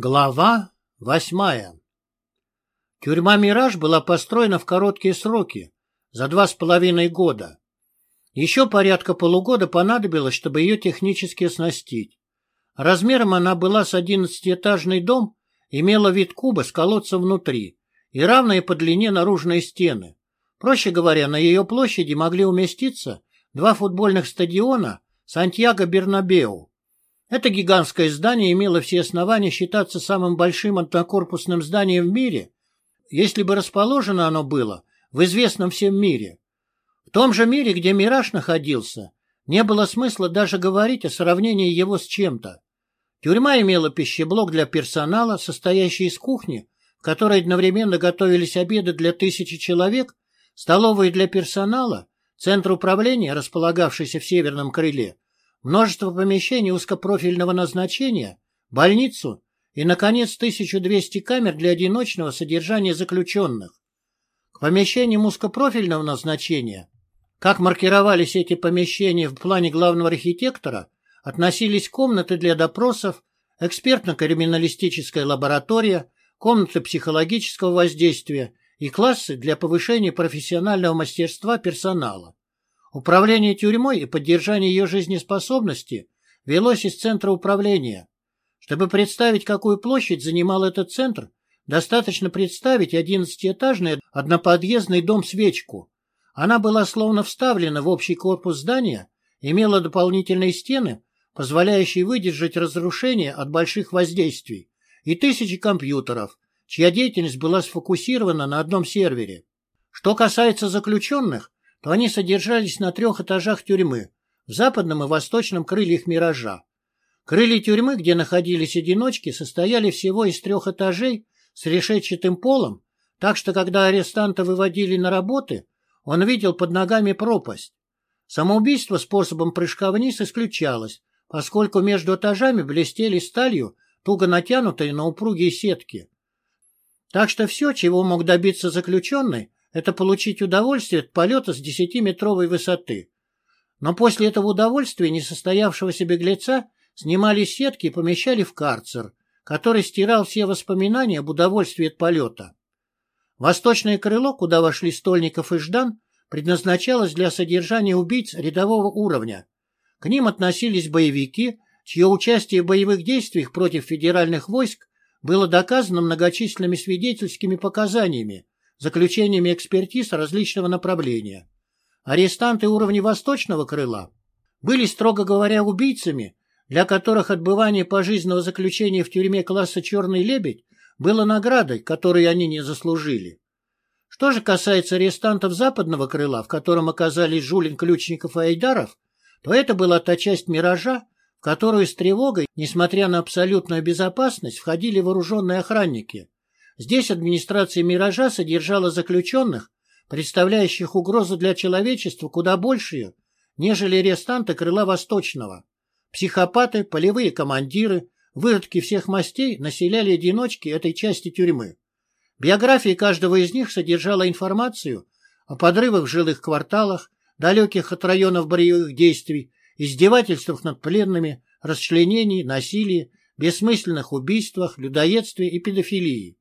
Глава восьмая Тюрьма «Мираж» была построена в короткие сроки, за два с половиной года. Еще порядка полугода понадобилось, чтобы ее технически оснастить. Размером она была с одиннадцатиэтажный дом, имела вид куба с колодцем внутри и равные по длине наружные стены. Проще говоря, на ее площади могли уместиться два футбольных стадиона Сантьяго-Бернабеу это гигантское здание имело все основания считаться самым большим однокорпусным зданием в мире, если бы расположено оно было в известном всем мире. В том же мире, где «Мираж» находился, не было смысла даже говорить о сравнении его с чем-то. Тюрьма имела пищеблок для персонала, состоящий из кухни, в которой одновременно готовились обеды для тысячи человек, столовые для персонала, центр управления, располагавшийся в северном крыле, множество помещений узкопрофильного назначения, больницу и, наконец, 1200 камер для одиночного содержания заключенных. К помещениям узкопрофильного назначения, как маркировались эти помещения в плане главного архитектора, относились комнаты для допросов, экспертно-криминалистическая лаборатория, комнаты психологического воздействия и классы для повышения профессионального мастерства персонала. Управление тюрьмой и поддержание ее жизнеспособности велось из центра управления. Чтобы представить, какую площадь занимал этот центр, достаточно представить одиннадцатиэтажный одноподъездный дом-свечку. Она была словно вставлена в общий корпус здания, имела дополнительные стены, позволяющие выдержать разрушение от больших воздействий, и тысячи компьютеров, чья деятельность была сфокусирована на одном сервере. Что касается заключенных, то они содержались на трех этажах тюрьмы, в западном и восточном крыльях «Миража». Крылья тюрьмы, где находились одиночки, состояли всего из трех этажей с решетчатым полом, так что когда арестанта выводили на работы, он видел под ногами пропасть. Самоубийство способом прыжка вниз исключалось, поскольку между этажами блестели сталью туго натянутые на упругие сетки. Так что все, чего мог добиться заключенный, это получить удовольствие от полета с десятиметровой высоты. Но после этого удовольствия несостоявшегося беглеца снимали сетки и помещали в карцер, который стирал все воспоминания об удовольствии от полета. Восточное крыло, куда вошли Стольников и Ждан, предназначалось для содержания убийц рядового уровня. К ним относились боевики, чье участие в боевых действиях против федеральных войск было доказано многочисленными свидетельскими показаниями, заключениями экспертиз различного направления. Арестанты уровня восточного крыла были, строго говоря, убийцами, для которых отбывание пожизненного заключения в тюрьме класса «Черный лебедь» было наградой, которую они не заслужили. Что же касается арестантов западного крыла, в котором оказались Жулин, Ключников и Айдаров, то это была та часть «Миража», в которую с тревогой, несмотря на абсолютную безопасность, входили вооруженные охранники. Здесь администрация «Миража» содержала заключенных, представляющих угрозу для человечества куда большую, нежели арестанты крыла Восточного. Психопаты, полевые командиры, выродки всех мастей населяли одиночки этой части тюрьмы. Биография каждого из них содержала информацию о подрывах в жилых кварталах, далеких от районов боевых действий, издевательствах над пленными, расчленении, насилии, бессмысленных убийствах, людоедстве и педофилии.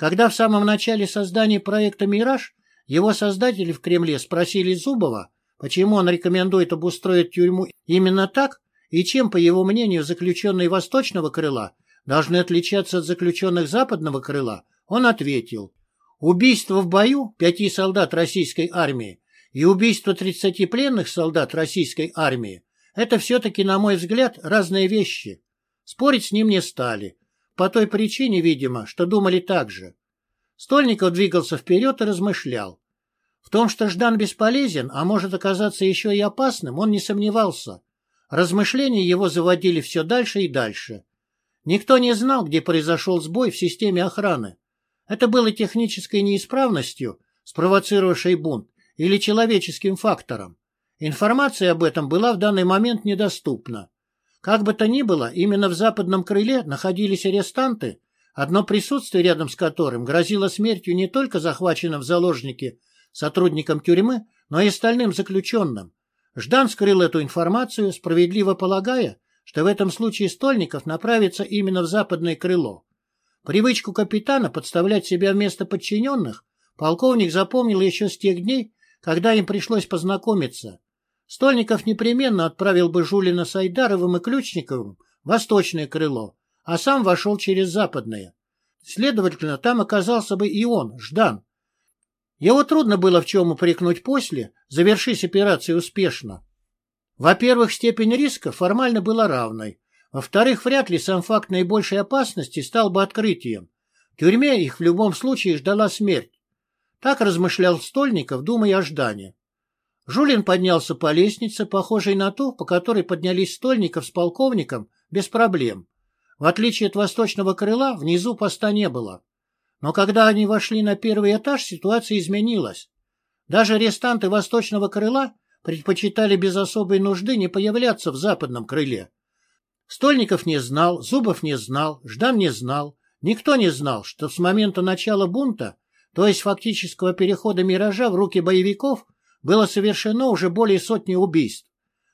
Когда в самом начале создания проекта «Мираж» его создатели в Кремле спросили Зубова, почему он рекомендует обустроить тюрьму именно так и чем, по его мнению, заключенные восточного крыла должны отличаться от заключенных западного крыла, он ответил, убийство в бою пяти солдат российской армии и убийство 30 пленных солдат российской армии – это все-таки, на мой взгляд, разные вещи. Спорить с ним не стали, по той причине, видимо, что думали так же. Стольников двигался вперед и размышлял. В том, что Ждан бесполезен, а может оказаться еще и опасным, он не сомневался. Размышления его заводили все дальше и дальше. Никто не знал, где произошел сбой в системе охраны. Это было технической неисправностью, спровоцировавшей бунт, или человеческим фактором. Информация об этом была в данный момент недоступна. Как бы то ни было, именно в западном крыле находились арестанты, одно присутствие рядом с которым грозило смертью не только захваченным в заложники сотрудникам тюрьмы, но и остальным заключенным. Ждан скрыл эту информацию, справедливо полагая, что в этом случае Стольников направится именно в западное крыло. Привычку капитана подставлять себя вместо подчиненных полковник запомнил еще с тех дней, когда им пришлось познакомиться. Стольников непременно отправил бы Жулина с Айдаровым и Ключниковым в восточное крыло, а сам вошел через западное. Следовательно, там оказался бы и он, Ждан. Его трудно было в чем упрекнуть после, завершись операция успешно. Во-первых, степень риска формально была равной. Во-вторых, вряд ли сам факт наибольшей опасности стал бы открытием. В тюрьме их в любом случае ждала смерть. Так размышлял Стольников, думая о Ждане. Жулин поднялся по лестнице, похожей на ту, по которой поднялись Стольников с полковником, без проблем. В отличие от восточного крыла, внизу поста не было. Но когда они вошли на первый этаж, ситуация изменилась. Даже арестанты восточного крыла предпочитали без особой нужды не появляться в западном крыле. Стольников не знал, Зубов не знал, Ждан не знал, никто не знал, что с момента начала бунта, то есть фактического перехода «Миража» в руки боевиков, было совершено уже более сотни убийств.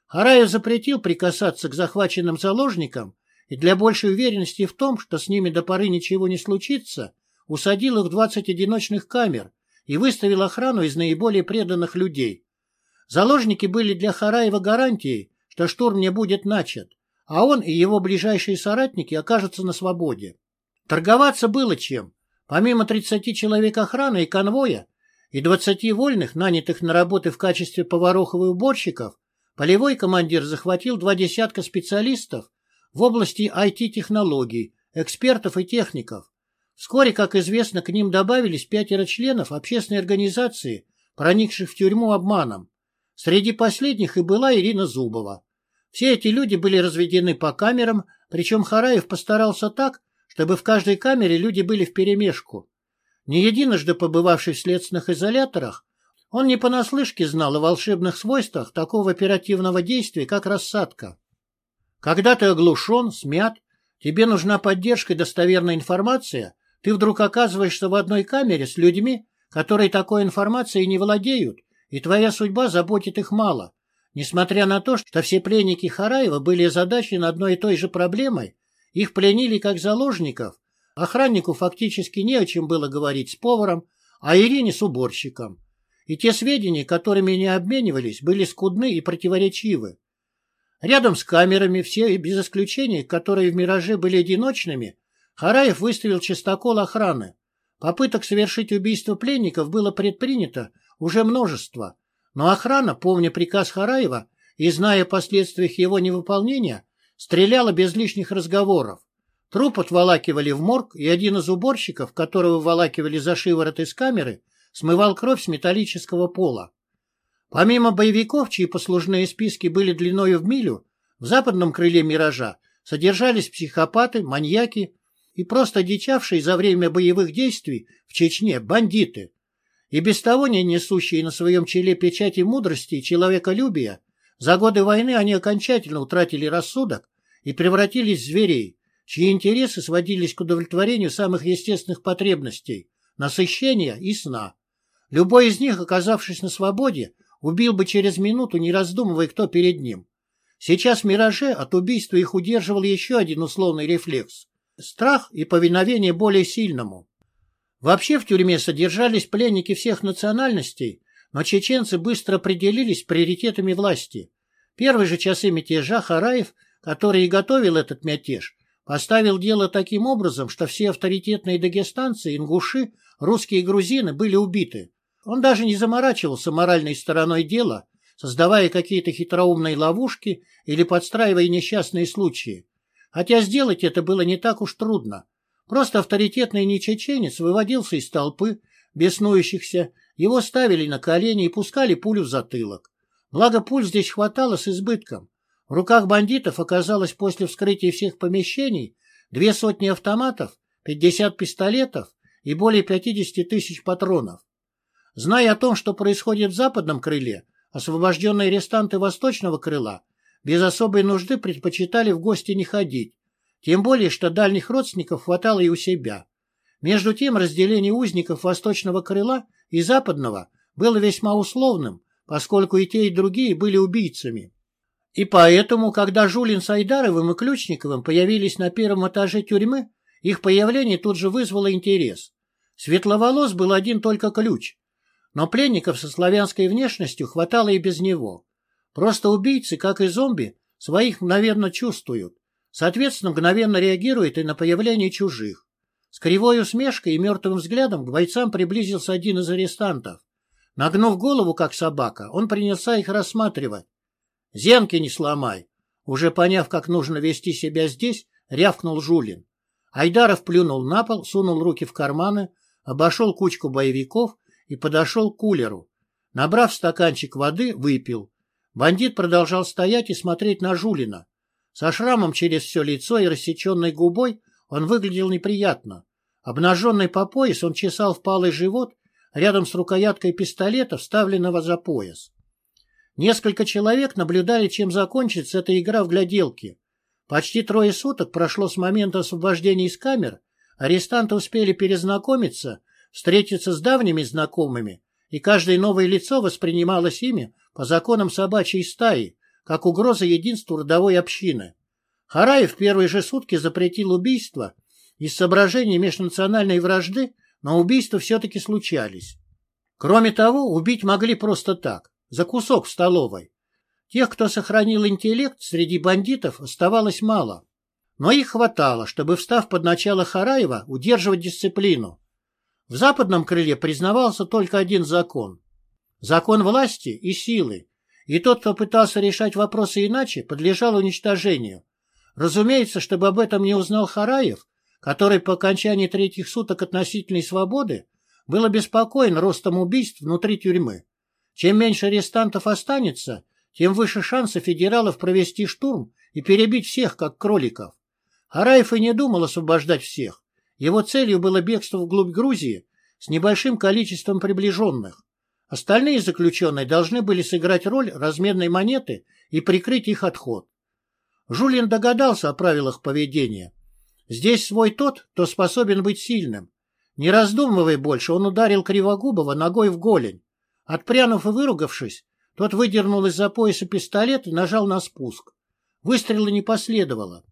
Хараев запретил прикасаться к захваченным заложникам и для большей уверенности в том, что с ними до поры ничего не случится, усадил их в 20 одиночных камер и выставил охрану из наиболее преданных людей. Заложники были для Хараева гарантией, что штурм не будет начат, а он и его ближайшие соратники окажутся на свободе. Торговаться было чем. Помимо 30 человек охраны и конвоя и 20 вольных, нанятых на работы в качестве поварохов и уборщиков, полевой командир захватил два десятка специалистов в области IT-технологий, экспертов и техников. Вскоре, как известно, к ним добавились пятеро членов общественной организации, проникших в тюрьму обманом. Среди последних и была Ирина Зубова. Все эти люди были разведены по камерам, причем Хараев постарался так, чтобы в каждой камере люди были вперемешку. Не единожды побывавший в следственных изоляторах, он не понаслышке знал о волшебных свойствах такого оперативного действия, как рассадка. Когда ты оглушен, смят, тебе нужна поддержка и достоверная информация, ты вдруг оказываешься в одной камере с людьми, которые такой информацией не владеют, и твоя судьба заботит их мало. Несмотря на то, что все пленники Хараева были озадачены одной и той же проблемой, их пленили как заложников, охраннику фактически не о чем было говорить с поваром, а Ирине с уборщиком. И те сведения, которыми они обменивались, были скудны и противоречивы. Рядом с камерами, все без исключения, которые в «Мираже» были одиночными, Хараев выставил чистокол охраны. Попыток совершить убийство пленников было предпринято уже множество, но охрана, помня приказ Хараева и зная о последствиях его невыполнения, стреляла без лишних разговоров. Труп отволакивали в морг, и один из уборщиков, которого выволакивали за шиворот из камеры, смывал кровь с металлического пола. Помимо боевиков, чьи послужные списки были длиною в милю, в западном крыле «Миража» содержались психопаты, маньяки и просто дичавшие за время боевых действий в Чечне бандиты, и без того не несущие на своем челе печати мудрости и человеколюбия, за годы войны они окончательно утратили рассудок и превратились в зверей, чьи интересы сводились к удовлетворению самых естественных потребностей – насыщения и сна. Любой из них, оказавшись на свободе, убил бы через минуту, не раздумывая, кто перед ним. Сейчас в «Мираже» от убийства их удерживал еще один условный рефлекс – страх и повиновение более сильному. Вообще в тюрьме содержались пленники всех национальностей, но чеченцы быстро определились приоритетами власти. Первые же часы мятежа Хараев, который и готовил этот мятеж, поставил дело таким образом, что все авторитетные дагестанцы, ингуши, русские и грузины были убиты. Он даже не заморачивался моральной стороной дела, создавая какие-то хитроумные ловушки или подстраивая несчастные случаи. Хотя сделать это было не так уж трудно. Просто авторитетный нечеченец выводился из толпы, беснующихся, его ставили на колени и пускали пулю в затылок. Благо пуль здесь хватало с избытком. В руках бандитов оказалось после вскрытия всех помещений две сотни автоматов, пятьдесят пистолетов и более пятидесяти тысяч патронов. Зная о том, что происходит в западном крыле, освобожденные арестанты восточного крыла без особой нужды предпочитали в гости не ходить, тем более, что дальних родственников хватало и у себя. Между тем, разделение узников восточного крыла и западного было весьма условным, поскольку и те, и другие были убийцами. И поэтому, когда Жулин с Айдаровым и Ключниковым появились на первом этаже тюрьмы, их появление тут же вызвало интерес. Светловолос был один только ключ, но пленников со славянской внешностью хватало и без него. Просто убийцы, как и зомби, своих мгновенно чувствуют, соответственно, мгновенно реагируют и на появление чужих. С кривой усмешкой и мертвым взглядом к бойцам приблизился один из арестантов. Нагнув голову, как собака, он принялся их рассматривать. «Зенки не сломай!» Уже поняв, как нужно вести себя здесь, рявкнул Жулин. Айдаров плюнул на пол, сунул руки в карманы, обошел кучку боевиков и подошел к кулеру. Набрав стаканчик воды, выпил. Бандит продолжал стоять и смотреть на Жулина. Со шрамом через все лицо и рассеченной губой он выглядел неприятно. Обнаженный по пояс он чесал впалый живот рядом с рукояткой пистолета, вставленного за пояс. Несколько человек наблюдали, чем закончится эта игра в гляделки. Почти трое суток прошло с момента освобождения из камер, арестанты успели перезнакомиться, встретиться с давними знакомыми, и каждое новое лицо воспринималось ими по законам собачьей стаи, как угроза единству родовой общины. Хараев в первые же сутки запретил убийство из соображений межнациональной вражды, но убийства все-таки случались. Кроме того, убить могли просто так за кусок в столовой. Тех, кто сохранил интеллект, среди бандитов оставалось мало. Но их хватало, чтобы, встав под начало Хараева, удерживать дисциплину. В западном крыле признавался только один закон. Закон власти и силы. И тот, кто пытался решать вопросы иначе, подлежал уничтожению. Разумеется, чтобы об этом не узнал Хараев, который по окончании третьих суток относительной свободы был обеспокоен ростом убийств внутри тюрьмы. Чем меньше арестантов останется, тем выше шансы федералов провести штурм и перебить всех, как кроликов. Хараев и не думал освобождать всех. Его целью было бегство вглубь Грузии с небольшим количеством приближенных. Остальные заключенные должны были сыграть роль разменной монеты и прикрыть их отход. Жулин догадался о правилах поведения. Здесь свой тот, кто способен быть сильным. Не раздумывая больше, он ударил Кривогубова ногой в голень. Отпрянув и выругавшись, тот выдернул из-за пояса пистолет и нажал на спуск. Выстрела не последовало.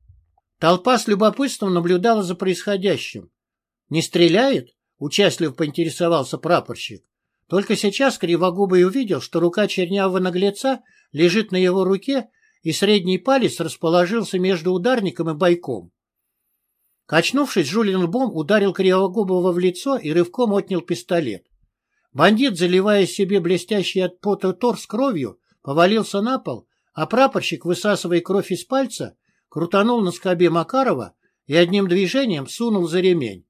Толпа с любопытством наблюдала за происходящим. «Не стреляет?» — участливо поинтересовался прапорщик. Только сейчас Кривогубый увидел, что рука чернявого наглеца лежит на его руке, и средний палец расположился между ударником и бойком. Качнувшись, Жулин лбом ударил Кривогубова в лицо и рывком отнял пистолет. Бандит, заливая себе блестящий от пота торс кровью, повалился на пол, а прапорщик, высасывая кровь из пальца, крутанул на скобе Макарова и одним движением сунул за ремень.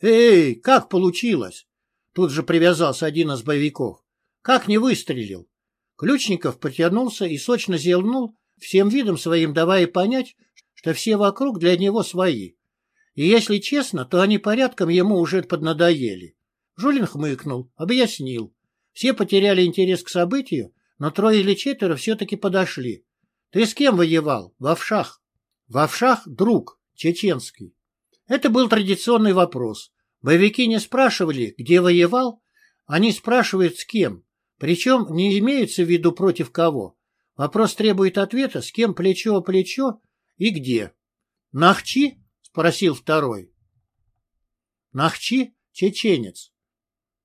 «Эй, как получилось?» Тут же привязался один из боевиков. «Как не выстрелил?» Ключников потянулся и сочно зелнул, всем видом своим давая понять, что все вокруг для него свои. И если честно, то они порядком ему уже поднадоели. Жулин хмыкнул, объяснил. Все потеряли интерес к событию, но трое или четверо все-таки подошли. Ты с кем воевал? В Овшах. В Овшах друг, чеченский. Это был традиционный вопрос. Боевики не спрашивали, где воевал, они спрашивают, с кем. Причем не имеется в виду против кого. Вопрос требует ответа, с кем плечо о плечо и где. «Нахчи?» — спросил второй. «Нахчи — чеченец.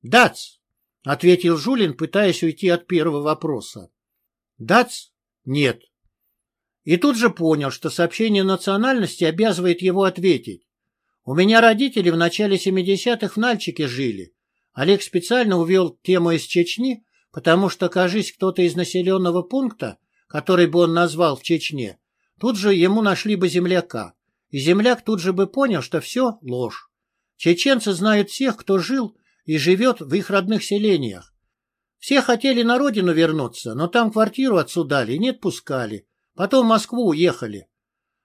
«Дац!» — ответил Жулин, пытаясь уйти от первого вопроса. «Дац? Нет». И тут же понял, что сообщение национальности обязывает его ответить. «У меня родители в начале 70-х в Нальчике жили. Олег специально увел тему из Чечни, потому что, кажись, кто-то из населенного пункта, который бы он назвал в Чечне, тут же ему нашли бы земляка. И земляк тут же бы понял, что все ложь. Чеченцы знают всех, кто жил и живет в их родных селениях. Все хотели на родину вернуться, но там квартиру отсудали и не отпускали. Потом в Москву уехали.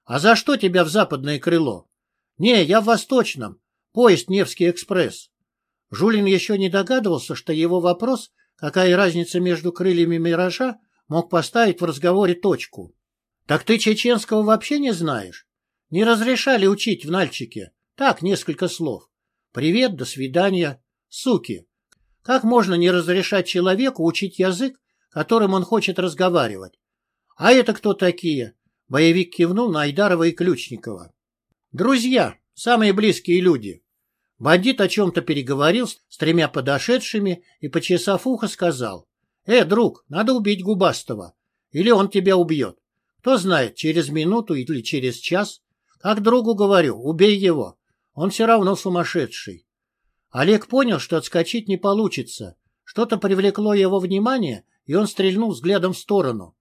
А за что тебя в западное крыло? Не, я в восточном. Поезд Невский экспресс. Жулин еще не догадывался, что его вопрос, какая разница между крыльями «Миража», мог поставить в разговоре точку. Так ты чеченского вообще не знаешь? Не разрешали учить в Нальчике. Так, несколько слов. Привет, до свидания. Суки! Как можно не разрешать человеку учить язык, которым он хочет разговаривать? А это кто такие? Боевик кивнул на Айдарова и Ключникова. Друзья, самые близкие люди. Бандит о чем-то переговорил с тремя подошедшими и, почесав ухо, сказал. «Э, друг, надо убить Губастого. Или он тебя убьет. Кто знает, через минуту или через час. Как другу говорю, убей его. Он все равно сумасшедший». Олег понял, что отскочить не получится. Что-то привлекло его внимание, и он стрельнул взглядом в сторону.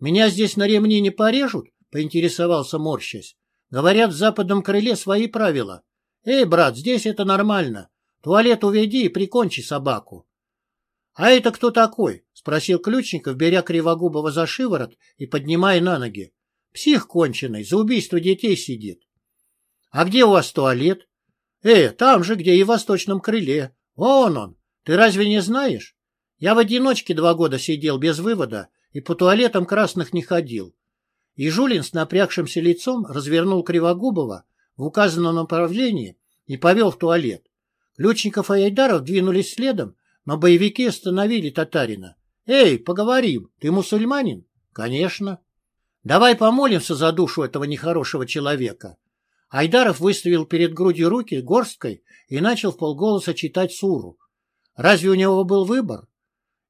«Меня здесь на ремни не порежут?» — поинтересовался морщась. «Говорят, в западном крыле свои правила. Эй, брат, здесь это нормально. Туалет уведи и прикончи собаку». «А это кто такой?» — спросил Ключников, беря Кривогубова за шиворот и поднимая на ноги. «Псих конченый, за убийство детей сидит». «А где у вас туалет?» «Э, там же, где и в восточном крыле. Вон он. Ты разве не знаешь? Я в одиночке два года сидел без вывода и по туалетам красных не ходил. И Жулин с напрягшимся лицом развернул Кривогубова в указанном направлении и повел в туалет. Ключников и Айдаров двинулись следом, но боевики остановили татарина. «Эй, поговорим, ты мусульманин?» «Конечно». «Давай помолимся за душу этого нехорошего человека». Айдаров выставил перед грудью руки горсткой и начал в полголоса читать суру. Разве у него был выбор?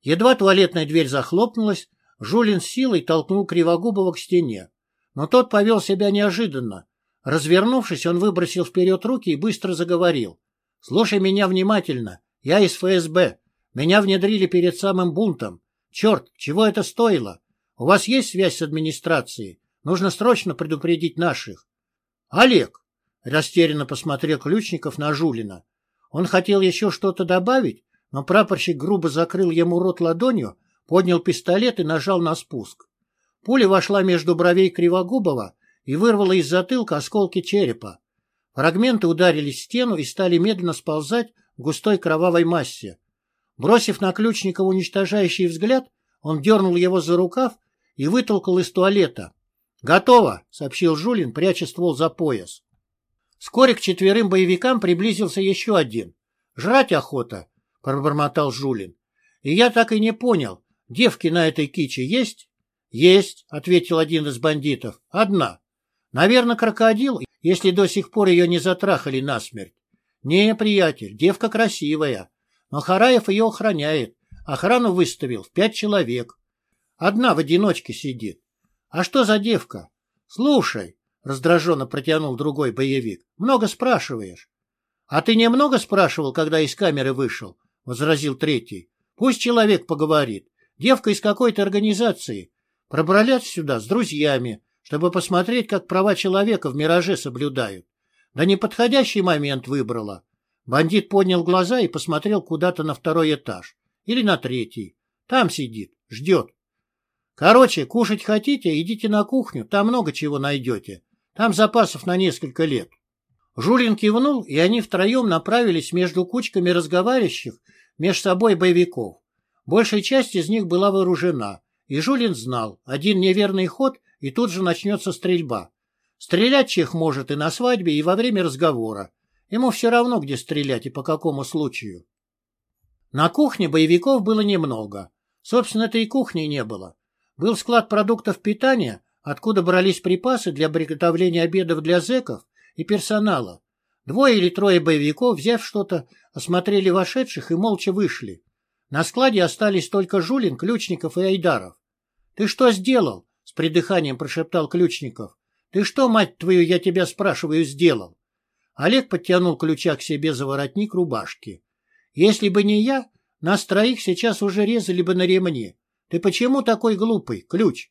Едва туалетная дверь захлопнулась, Жулин силой толкнул Кривогубова к стене. Но тот повел себя неожиданно. Развернувшись, он выбросил вперед руки и быстро заговорил. — Слушай меня внимательно. Я из ФСБ. Меня внедрили перед самым бунтом. Черт, чего это стоило? У вас есть связь с администрацией? Нужно срочно предупредить наших. — Олег! — растерянно посмотрел Ключников на Жулина. Он хотел еще что-то добавить, но прапорщик грубо закрыл ему рот ладонью, поднял пистолет и нажал на спуск. Пуля вошла между бровей Кривогубова и вырвала из затылка осколки черепа. Фрагменты ударили стену и стали медленно сползать в густой кровавой массе. Бросив на Ключникова уничтожающий взгляд, он дернул его за рукав и вытолкал из туалета. «Готово!» — сообщил Жулин, пряча ствол за пояс. Вскоре к четверым боевикам приблизился еще один. «Жрать охота!» — пробормотал Жулин. «И я так и не понял, Девки на этой киче есть? Есть, ответил один из бандитов. Одна. Наверное, крокодил, если до сих пор ее не затрахали насмерть. Не, приятель, девка красивая. Но Хараев ее охраняет. Охрану выставил в пять человек. Одна в одиночке сидит. А что за девка? Слушай, раздраженно протянул другой боевик. Много спрашиваешь. А ты немного спрашивал, когда из камеры вышел? Возразил третий. Пусть человек поговорит. Девка из какой-то организации. Пробрались сюда с друзьями, чтобы посмотреть, как права человека в мираже соблюдают. Да неподходящий момент выбрала. Бандит поднял глаза и посмотрел куда-то на второй этаж. Или на третий. Там сидит, ждет. Короче, кушать хотите, идите на кухню, там много чего найдете. Там запасов на несколько лет. Жулин кивнул, и они втроем направились между кучками разговаривающих между собой боевиков. Большая часть из них была вооружена, и Жулин знал, один неверный ход, и тут же начнется стрельба. Стрелять Чех может и на свадьбе, и во время разговора. Ему все равно, где стрелять и по какому случаю. На кухне боевиков было немного. Собственно, этой кухни не было. Был склад продуктов питания, откуда брались припасы для приготовления обедов для зэков и персонала. Двое или трое боевиков, взяв что-то, осмотрели вошедших и молча вышли. На складе остались только Жулин, Ключников и Айдаров. — Ты что сделал? — с придыханием прошептал Ключников. — Ты что, мать твою, я тебя спрашиваю, сделал? Олег подтянул ключа к себе за воротник рубашки. — Если бы не я, нас троих сейчас уже резали бы на ремни. Ты почему такой глупый, Ключ?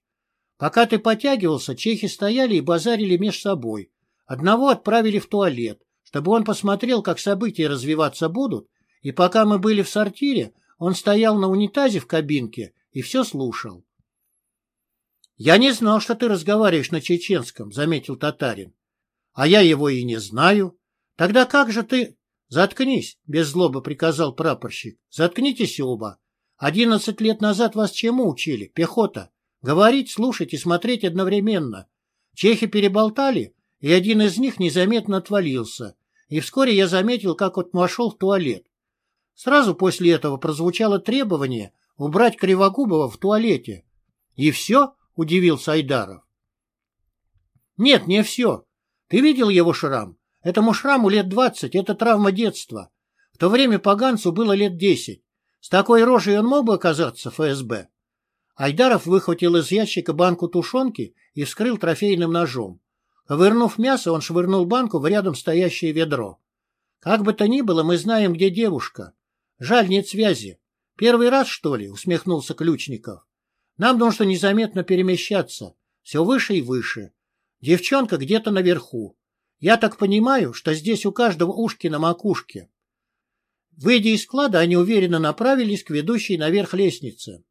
Пока ты потягивался, чехи стояли и базарили меж собой. Одного отправили в туалет, чтобы он посмотрел, как события развиваться будут, и пока мы были в сортире, он стоял на унитазе в кабинке и все слушал. «Я не знал, что ты разговариваешь на чеченском», — заметил татарин. «А я его и не знаю. Тогда как же ты...» «Заткнись», — без злобы приказал прапорщик. «Заткнитесь оба. Одиннадцать лет назад вас чему учили? Пехота. Говорить, слушать и смотреть одновременно. Чехи переболтали, и один из них незаметно отвалился. И вскоре я заметил, как он вошел в туалет. Сразу после этого прозвучало требование убрать Кривогубова в туалете. — И все? — удивился Айдаров. Нет, не все. Ты видел его шрам? Этому шраму лет двадцать, это травма детства. В то время поганцу было лет десять. С такой рожей он мог бы оказаться ФСБ. Айдаров выхватил из ящика банку тушенки и вскрыл трофейным ножом. Ковырнув мясо, он швырнул банку в рядом стоящее ведро. Как бы то ни было, мы знаем, где девушка. Жаль, нет связи. Первый раз, что ли, усмехнулся Ключников. Нам нужно незаметно перемещаться. Все выше и выше. Девчонка где-то наверху. Я так понимаю, что здесь у каждого ушки на макушке. Выйдя из склада, они уверенно направились к ведущей наверх лестнице.